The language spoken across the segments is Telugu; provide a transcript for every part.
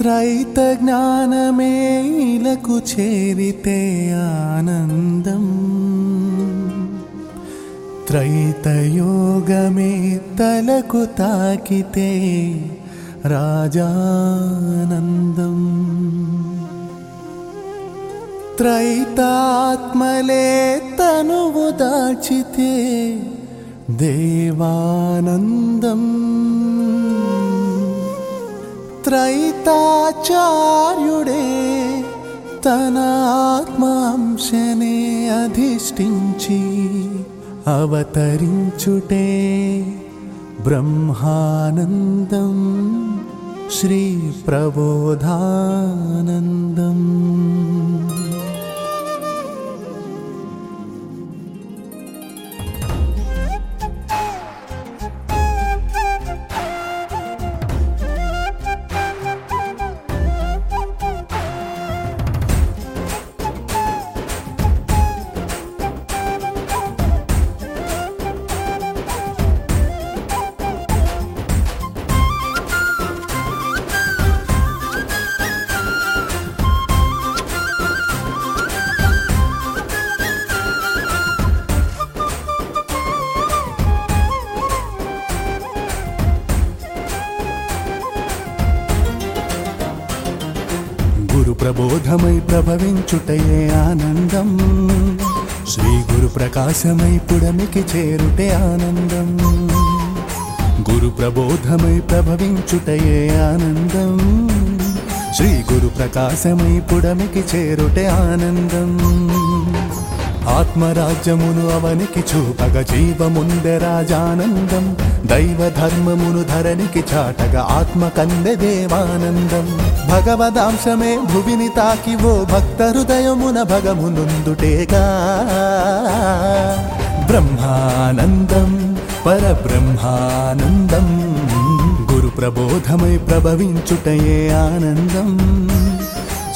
त्रैतज्ञानमेलकु त्रैतज्ञानमेलकुछेरिते आनन्दम्। त्रैतयोगमे तलकु ताकिते राजानन्दम्। त्रैतात्मले तनुमुदाचिते देवानन्दम्। తనువు దాచితే దేవానందం త్రైతాచార్యుడే తన ఆత్మాంశనే అధిష్ఠించి అవతరించుటే బ్రహ్మానందం శ్రీ ప్రబోధానందం ప్రబోధమై ప్రభవించుటయే ఆనందం. శ్రీ గురు ప్రకాశమై పుడమికి చేరుటే ఆనందం. గురు ప్రబోధమై ప్రభవించుటయే ఆనందం. శ్రీ గురు ప్రకాశమై పుడమికి చేరుటే ఆనందం. ఆత్మరాజ్యమును అవనికి చూపగ జీవముందె రాజానందం. దైవ ధర్మమును ధరణికి చాటగ ఆత్మ కందె దేవానందం. భగవదాంశమే భువిని తాకి ఓ భక్త హృదయమున భగమునుందుటేగా బ్రహ్మానందం పరబ్రహ్మానందం. గురు ప్రబోధమై ప్రభవించుటయే ఆనందం.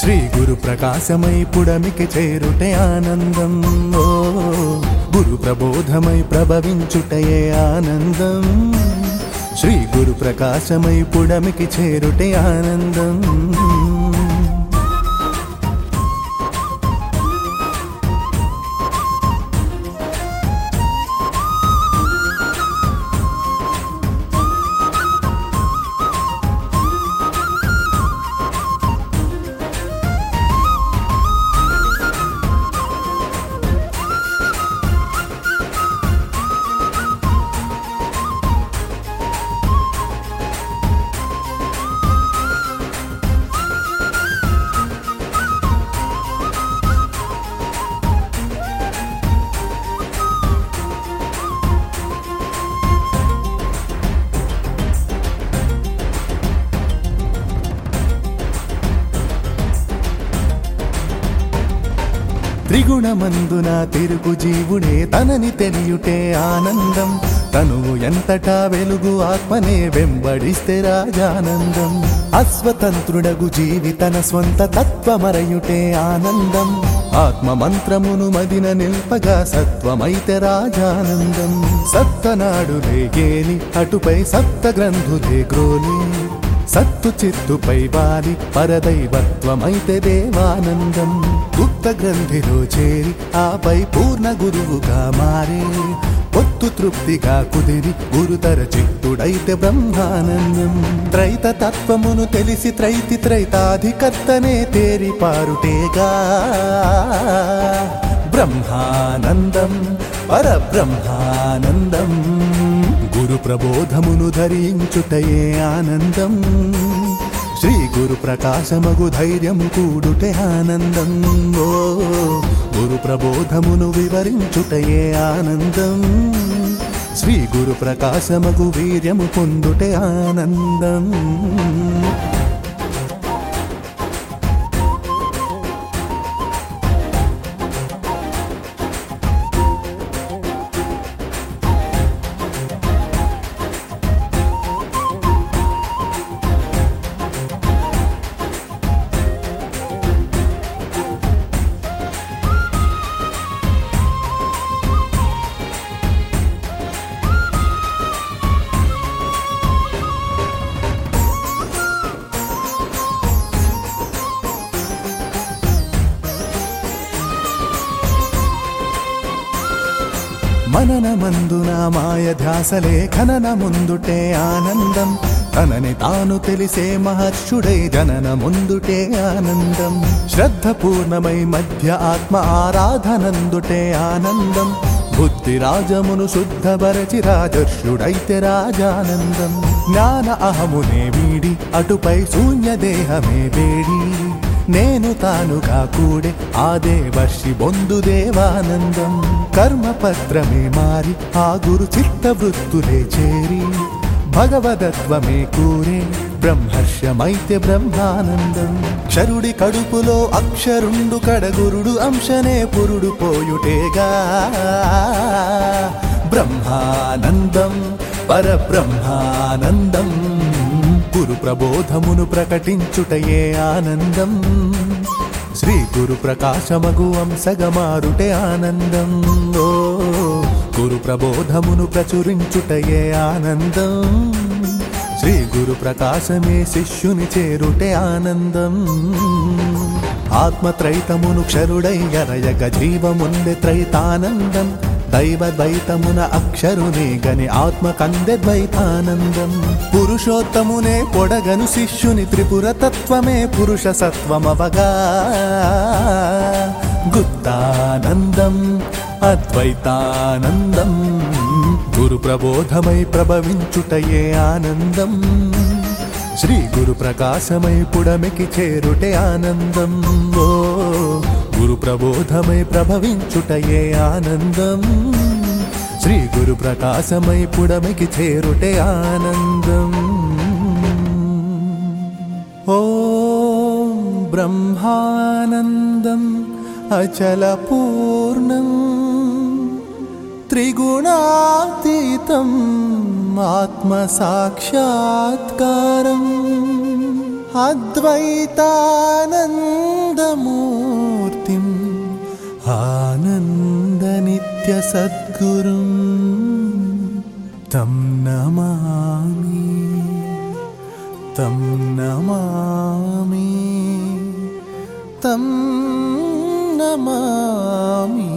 శ్రీ గురు ప్రకాశమై పుడమికి చేరుటే ఆనందం. ఓ గురు ప్రబోధమై ప్రభవించుటయే ఆనందం. శ్రీ గురు ప్రకాశమై పుడమికి చేరుటే ఆనందం. త్రిగుణమందున తిరుగు జీవుడే తనని తెలియుటే ఆనందం. తనువు ఎంతటా వెలుగు ఆత్మనే వెంబడిస్తే రాజానందం. అశ్వతంత్రుడగు జీవి తన స్వంత తత్వమరయుటే ఆనందం. ఆత్మ మంత్రమును మదిన నిల్పగా సత్వమైతే రాజానందం. సత్తనాడు లేగేని అటుపై సప్త గ్రంథులే గ్రోలి సత్తు చిత్తుపై వాలి పరదైవత్వమైతే దేవానందం గుప్త గ్రంథిలో చేరి ఆపై పూర్ణ గురువుగా మారే. పొత్తు తృప్తిగా కుదిరి గురుతర చిత్తుడైతే బ్రహ్మానందం. త్రైత తత్వమును తెలిసి త్రైతి త్రైతాధికర్తనే తేరి పారుటేగా. బ్రహ్మానందం పరబ్రహ్మానందం. గురు ప్రబోధమును ధరించుటయే ఆనందం. శ్రీ గురు ప్రకాశమగు ధైర్యం కూడుటే ఆనందం. ఓ గురు ప్రబోధమును వివరించుటయే ఆనందం. శ్రీ గురు ప్రకాశమగు వీర్యము పొందుటే ఆనందం. మనన మందున మాయ ధ్యాసలే ఖనన ముందుటే ఆనందం. తనని తాను తెలిసే మహర్షుడై జనన ముందుటే ఆనందం. శ్రద్ధ పూర్ణమై మధ్య ఆత్మ ఆరాధనందుటే ఆనందం. బుద్ధి రాజమును శుద్ధపరచి రాజర్షుడైతే రాజానందం. జ్ఞాన అహమునే వీడి అటుపై శూన్య దేహమే వేడి. నేను తానుగా కూడే ఆ దేవర్షి బొందు దేవానందం. కర్మపత్రమే మారి ఆ గురు చిత్త వృత్తులే చేరి. భగవదత్వమే కూరే బ్రహ్మర్షమైతే బ్రహ్మానందం. క్షరుడి కడుపులో అక్షరుండు కడగురుడు అంశనే పురుడు పోయుటేగా. బ్రహ్మానందం పరబ్రహ్మానందం. గురు ప్రబోధమును ప్రకటించుటయే ఆనందం. శ్రీ గురు ప్రకాశమగు అంశగమారుటే ఆనందం. ఓ గురు ప్రబోధమును ప్రచురించుటయే ఆనందం. శ్రీ గురు ప్రకాశమే శిష్యుని చేరుటే ఆనందం. ఆత్మత్రైతమును క్షరుడై ఎరయగ జీవముందె త్రైతానందం. దైవ ద్వైతమున అక్షరునే గని ఆత్మ కందె ద్వైతానందం. పురుషోత్తమునే పొడగను శిష్యుని త్రిపుర తత్వమే పురుష సత్వమవగా. గుప్తానందం అద్వైతానందం గురు ప్రబోధమై ప్రభవించుటయే ఆనందం. శ్రీ గురు ప్రకాశమై పుడమికి చేరుటే ఆనందం. ఓ ప్రబోధమై ప్రభవించుటయే ఆనందం. శ్రీ గురు ప్రకాశమై పుడమికి చేరుటే ఆనందం. ఓం బ్రహ్మానందం అచలపూర్ణం. త్రిగుణాతీతం ఆత్మసాక్షాత్కారం. అద్వైతానందమూర్తిం आनन्दनित्यसद्गुरुं तं नमामि तं नमामि तं नमामि।